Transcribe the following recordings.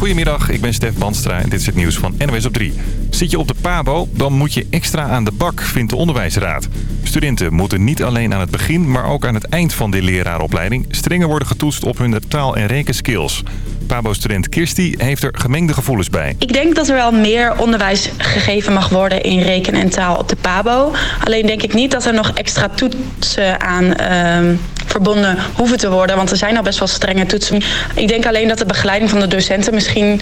Goedemiddag, ik ben Stef Banstra en dit is het nieuws van NWS op 3. Zit je op de PABO, dan moet je extra aan de bak, vindt de onderwijsraad. Studenten moeten niet alleen aan het begin, maar ook aan het eind van de leraaropleiding... strenger worden getoetst op hun taal- en rekenskills. PABO-student Kirsty heeft er gemengde gevoelens bij. Ik denk dat er wel meer onderwijs gegeven mag worden in rekenen en taal op de PABO. Alleen denk ik niet dat er nog extra toetsen aan ehm, verbonden hoeven te worden. Want er zijn al best wel strenge toetsen. Ik denk alleen dat de begeleiding van de docenten misschien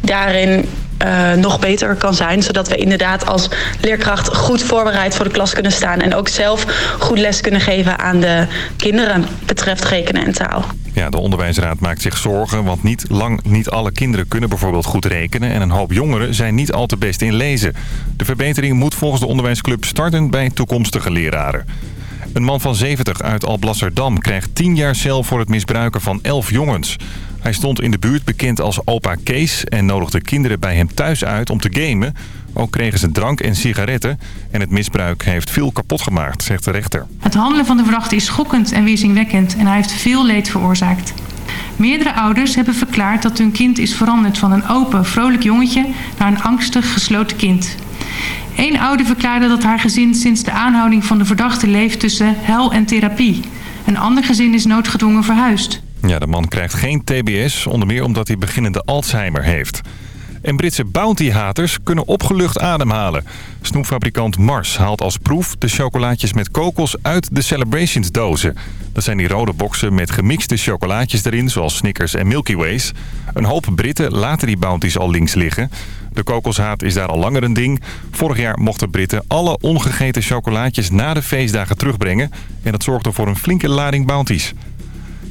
daarin uh, nog beter kan zijn. Zodat we inderdaad als leerkracht goed voorbereid voor de klas kunnen staan. En ook zelf goed les kunnen geven aan de kinderen betreft rekenen en taal. Ja, de onderwijsraad maakt zich zorgen, want niet lang niet alle kinderen kunnen bijvoorbeeld goed rekenen. En een hoop jongeren zijn niet al te best in lezen. De verbetering moet volgens de onderwijsclub starten bij toekomstige leraren. Een man van 70 uit Alblasserdam krijgt 10 jaar cel voor het misbruiken van 11 jongens. Hij stond in de buurt bekend als opa Kees en nodigde kinderen bij hem thuis uit om te gamen. Ook kregen ze drank en sigaretten en het misbruik heeft veel kapot gemaakt, zegt de rechter. Het handelen van de verdachte is schokkend en weerzinwekkend en hij heeft veel leed veroorzaakt. Meerdere ouders hebben verklaard dat hun kind is veranderd van een open, vrolijk jongetje naar een angstig, gesloten kind. Eén ouder verklaarde dat haar gezin sinds de aanhouding van de verdachte leeft tussen hel en therapie. Een ander gezin is noodgedwongen verhuisd. Ja, de man krijgt geen TBS, onder meer omdat hij beginnende Alzheimer heeft. En Britse bounty-haters kunnen opgelucht ademhalen. Snoepfabrikant Mars haalt als proef de chocolaatjes met kokos uit de Celebrations dozen. Dat zijn die rode boxen met gemixte chocolaatjes erin, zoals Snickers en Milky Ways. Een hoop Britten laten die bounties al links liggen. De kokoshaat is daar al langer een ding. Vorig jaar mochten Britten alle ongegeten chocolaatjes na de feestdagen terugbrengen. En dat zorgde voor een flinke lading bounties.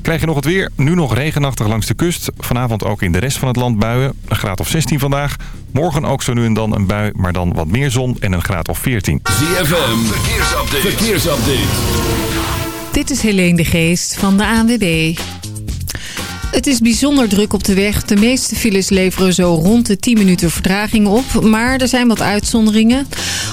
Krijg je nog het weer. Nu nog regenachtig langs de kust. Vanavond ook in de rest van het land buien. Een graad of 16 vandaag. Morgen ook zo nu en dan een bui, maar dan wat meer zon en een graad of 14. ZFM, verkeersupdate. verkeersupdate. Dit is Helene de Geest van de ANWB. Het is bijzonder druk op de weg. De meeste files leveren zo rond de 10 minuten vertraging op. Maar er zijn wat uitzonderingen.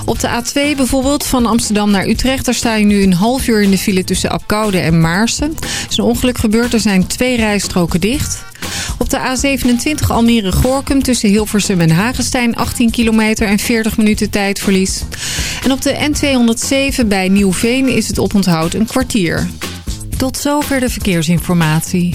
Op de A2 bijvoorbeeld van Amsterdam naar Utrecht... daar sta je nu een half uur in de file tussen Apkoude en Maarsen. Er is een ongeluk gebeurd. Er zijn twee rijstroken dicht. Op de A27 Almere-Gorkum tussen Hilversum en Hagestein 18 kilometer en 40 minuten tijdverlies. En op de N207 bij Nieuwveen is het oponthoud een kwartier. Tot zover de verkeersinformatie.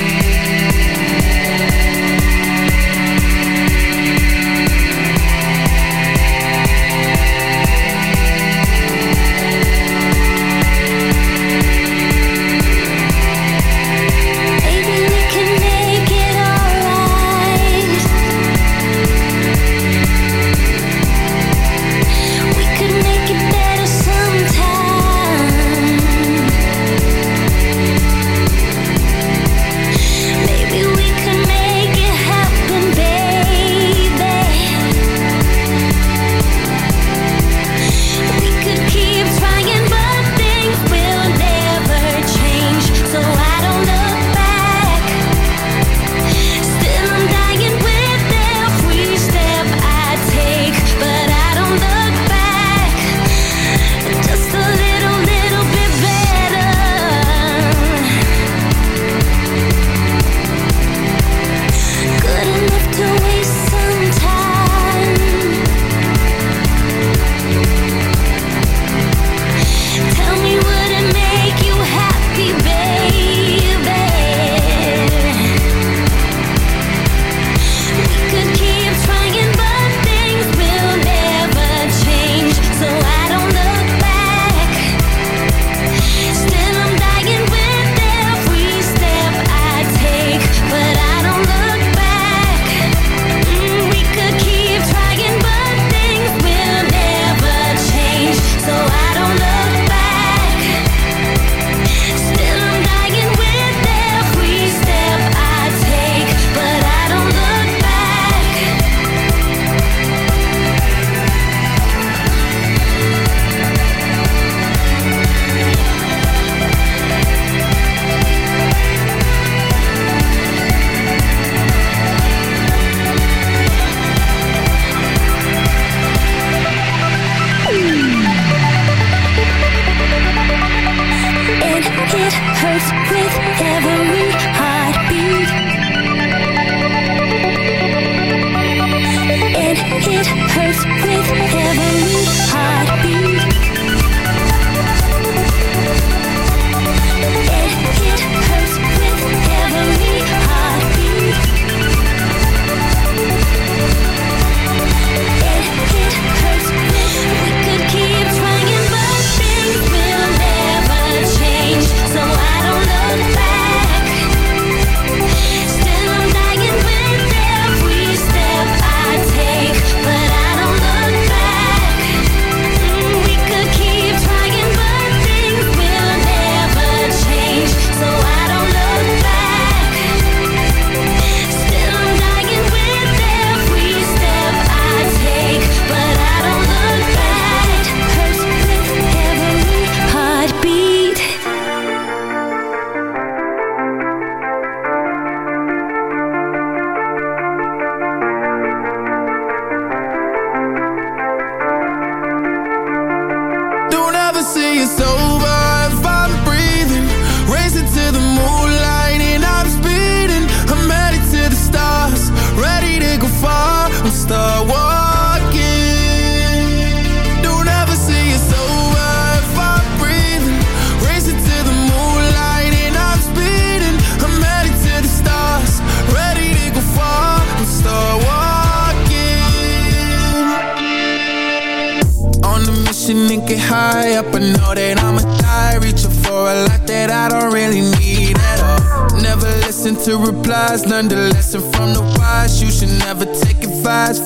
it hurts with every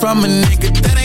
from a nigga that ain't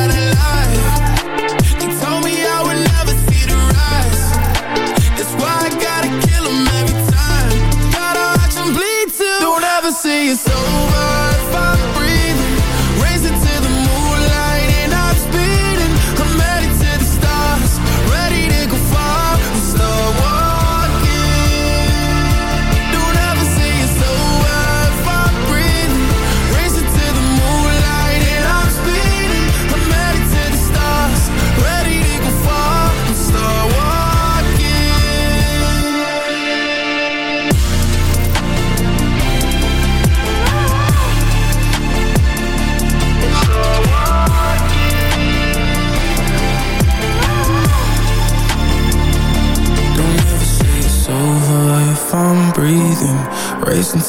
see it's over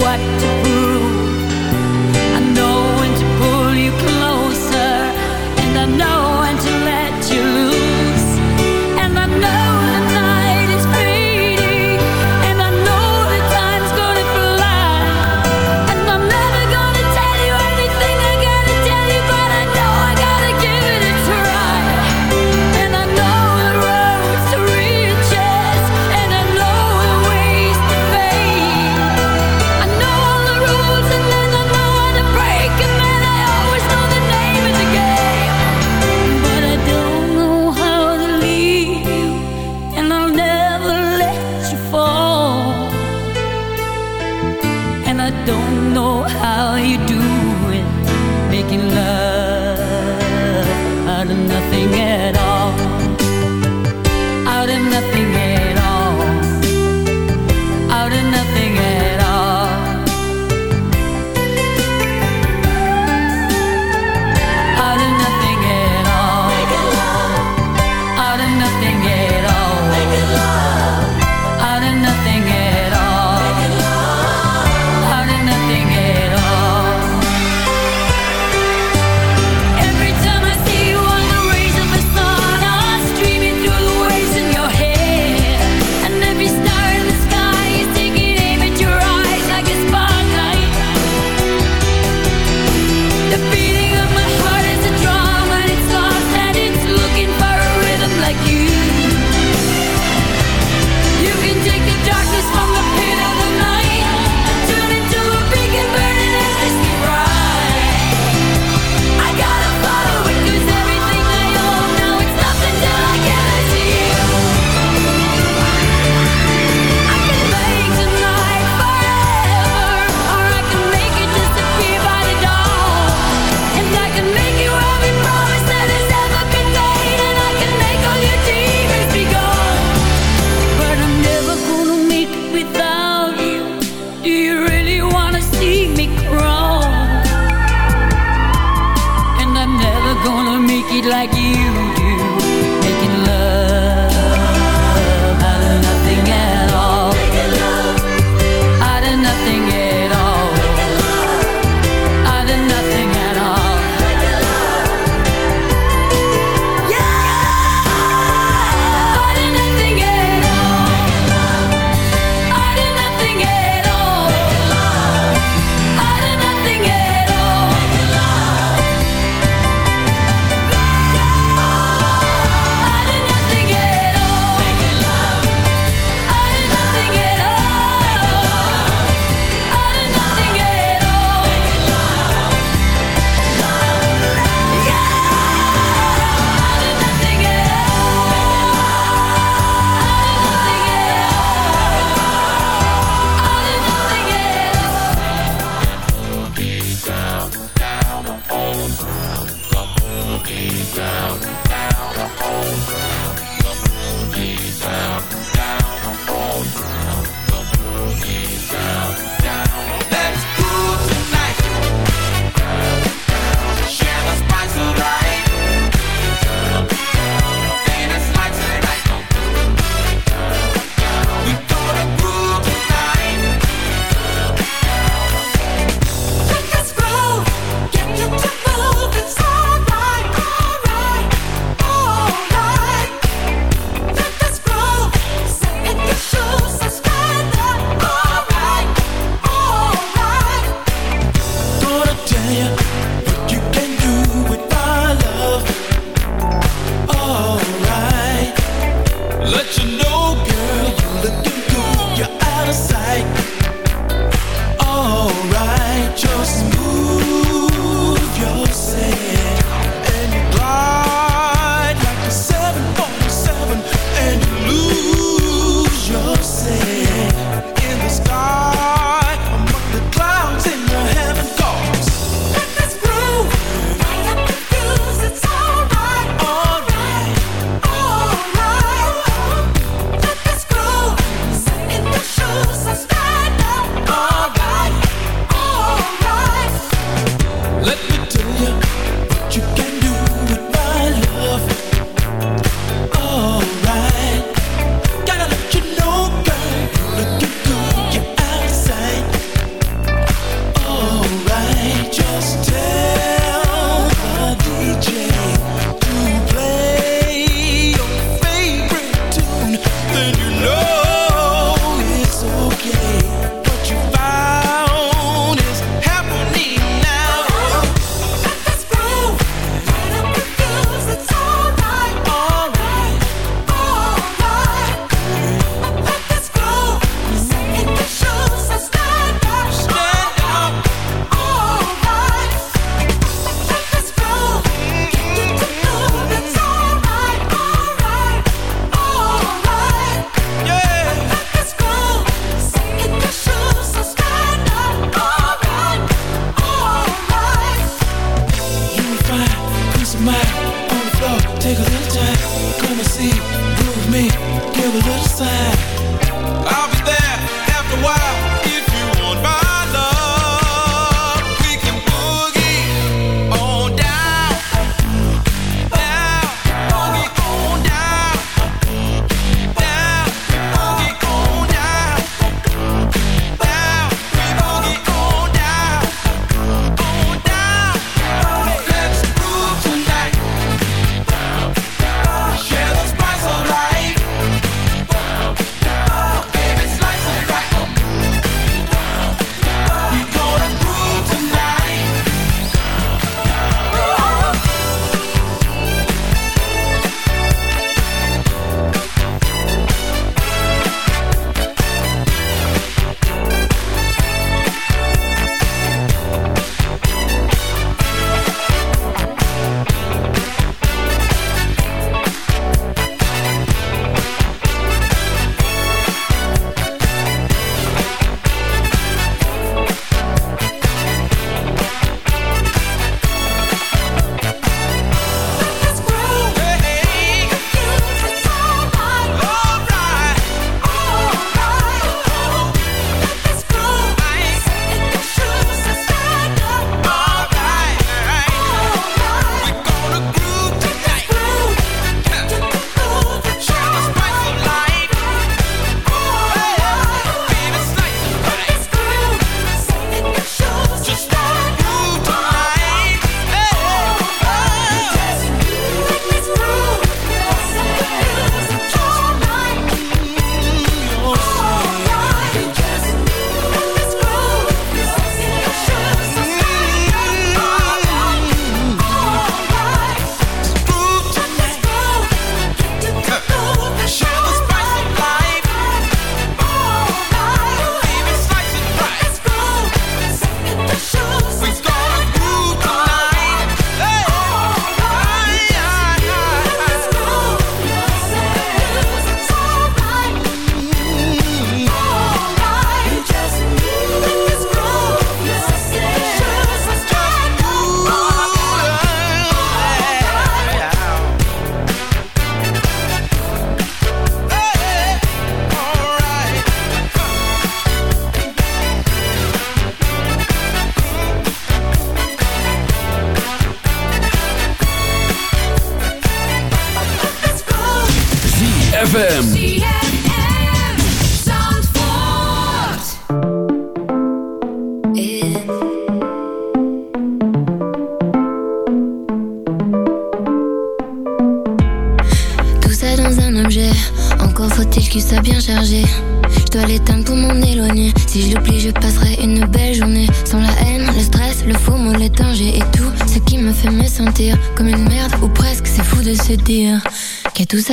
what to prove.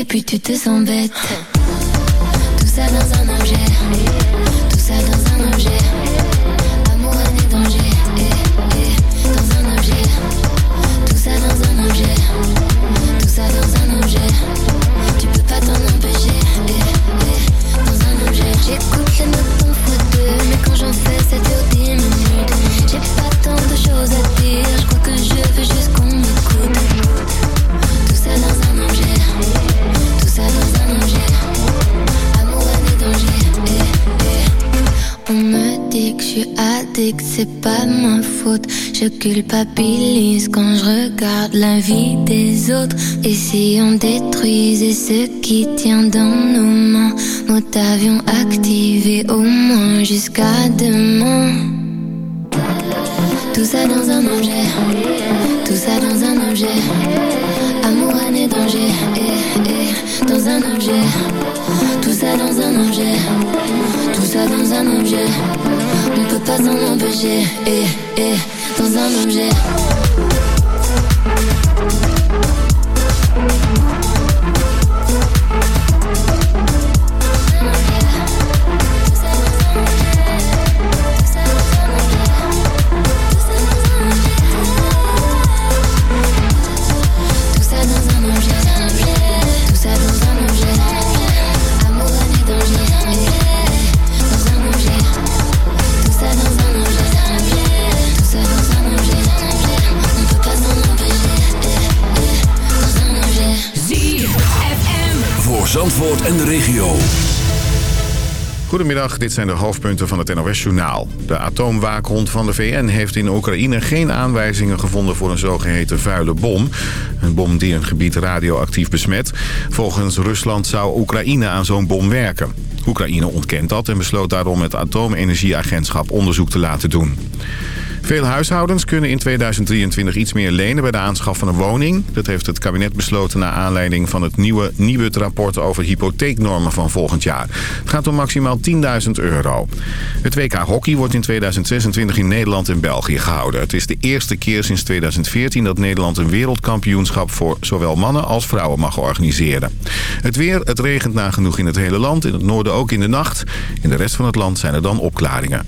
et puis tu te sens bête. Tout ça dans un objet, addict, c'est pas ma faute. Je culpabilise quand je regarde la vie des autres. Et si on détruisait ce qui tient dans nos mains, mode avion activé au moins jusqu'à demain. Tout ça dans un objet, tout ça dans un objet. Amour, et danger, eh, eh, dans un objet. Tout ça dans un objet, tout ça dans un objet. Pas un objet, eh, eh, dans un objet. Goedemiddag, dit zijn de hoofdpunten van het NOS-journaal. De atoomwaakhond van de VN heeft in Oekraïne geen aanwijzingen gevonden voor een zogeheten vuile bom. Een bom die een gebied radioactief besmet. Volgens Rusland zou Oekraïne aan zo'n bom werken. Oekraïne ontkent dat en besloot daarom het atoomenergieagentschap onderzoek te laten doen. Veel huishoudens kunnen in 2023 iets meer lenen bij de aanschaf van een woning. Dat heeft het kabinet besloten naar aanleiding van het nieuwe Nibud-rapport over hypotheeknormen van volgend jaar. Het gaat om maximaal 10.000 euro. Het WK Hockey wordt in 2026 in Nederland en België gehouden. Het is de eerste keer sinds 2014 dat Nederland een wereldkampioenschap voor zowel mannen als vrouwen mag organiseren. Het weer, het regent nagenoeg in het hele land, in het noorden ook in de nacht. In de rest van het land zijn er dan opklaringen.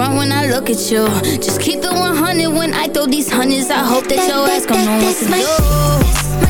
front when I look at you. Just keep it 100 when I throw these hundreds. I hope that, that your ass gon' know what to do.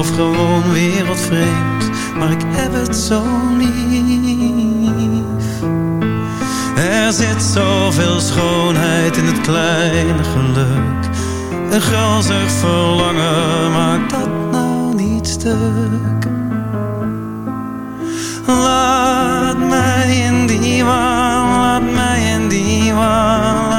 of gewoon wereldvreemd, maar ik heb het zo lief. Er zit zoveel schoonheid in het kleine geluk. Een gulzig verlangen maakt dat nou niet stuk. Laat mij in die waan, laat mij in die waan,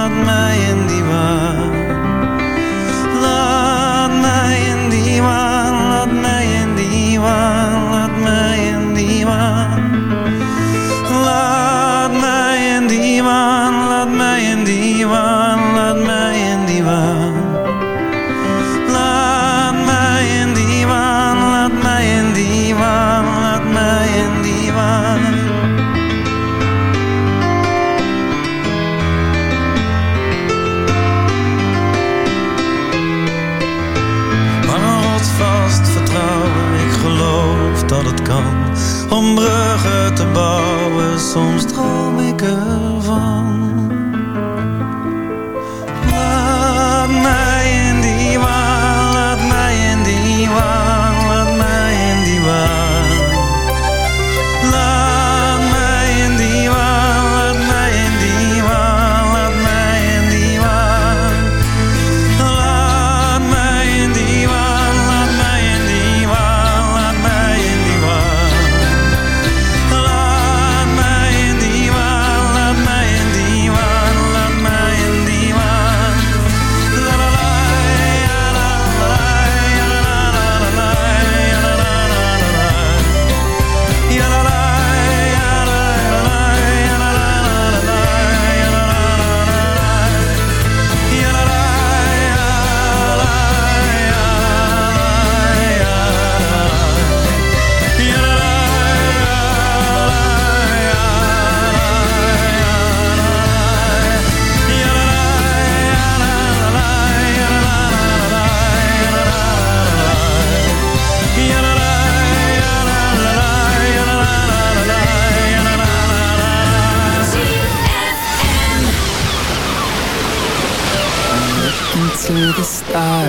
dat het kan. Om bruggen te bouwen, soms droom ik ervan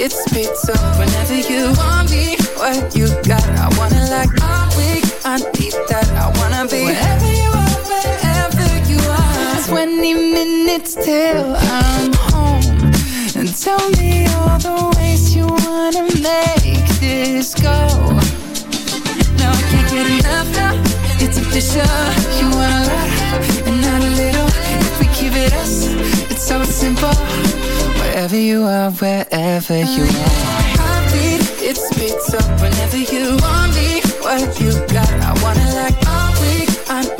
Heartbeat, it speeds whenever you want me. What you got, I wanna like. I'm weak, I need that. I wanna be wherever you are, wherever you are. 20 minutes till I'm home. And tell me all the ways you wanna make this go. No, I can't get enough now. It's official. You want a If it us, it's so simple. Wherever you are, wherever you are. Heartbeat, it speeds up whenever you want me. What you got, I wanna like all week. I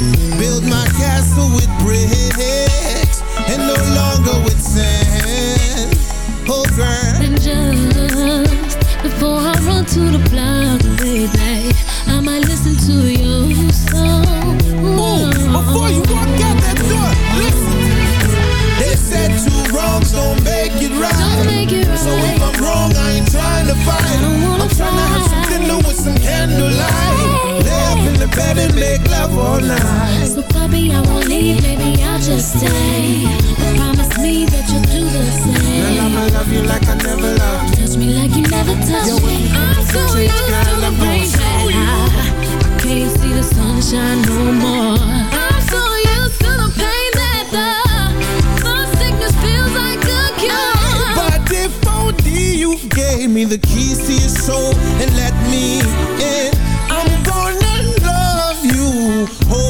Build my castle with bricks and no longer with sand. Oh, girl. And just before I run to the block, baby, I might listen to your bed and make love all night. So, puppy, I won't leave, maybe I'll just stay. But promise me that you'll do the same. Girl, I'ma love you like I never loved. Touch me like you never touched me. I'm so used to the rain I can't see the sunshine no more. I'm so used to the pain that the, the sickness feels like a cure. But if only you gave me the keys to your soul and let me in, love who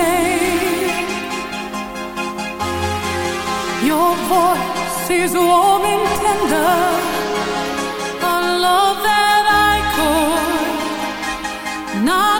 you. Your voice is warm and tender, a love that I could not